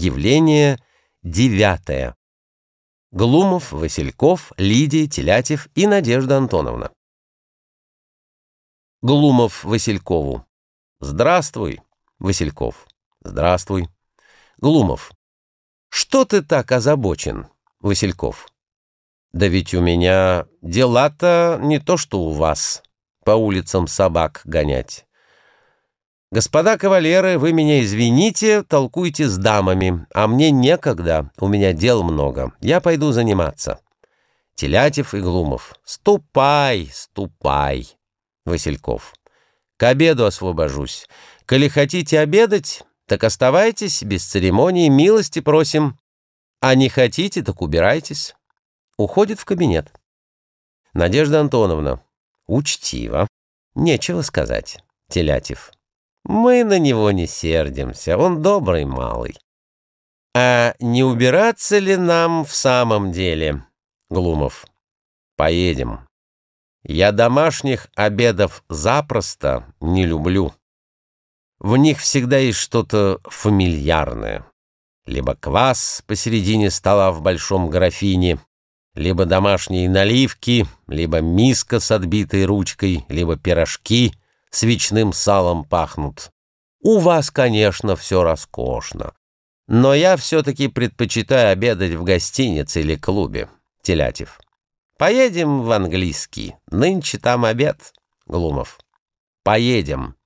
Явление девятое. Глумов, Васильков, Лидия, Телятев и Надежда Антоновна. Глумов Василькову. Здравствуй, Васильков. Здравствуй. Глумов. Что ты так озабочен, Васильков? Да ведь у меня дела-то не то, что у вас, по улицам собак гонять. «Господа кавалеры, вы меня извините, толкуйте с дамами, а мне некогда, у меня дел много, я пойду заниматься». Телятев и Глумов. «Ступай, ступай!» Васильков. «К обеду освобожусь. Коли хотите обедать, так оставайтесь, без церемонии, милости просим. А не хотите, так убирайтесь». Уходит в кабинет. Надежда Антоновна. Учтиво. Нечего сказать. Телятев. Мы на него не сердимся, он добрый малый. А не убираться ли нам в самом деле, Глумов? Поедем. Я домашних обедов запросто не люблю. В них всегда есть что-то фамильярное. Либо квас посередине стола в большом графине, либо домашние наливки, либо миска с отбитой ручкой, либо пирожки — свечным салом пахнут. У вас, конечно, все роскошно. Но я все-таки предпочитаю обедать в гостинице или клубе. Телятев. Поедем в английский. Нынче там обед. Глумов. Поедем.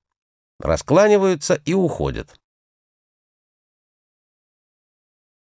Раскланиваются и уходят.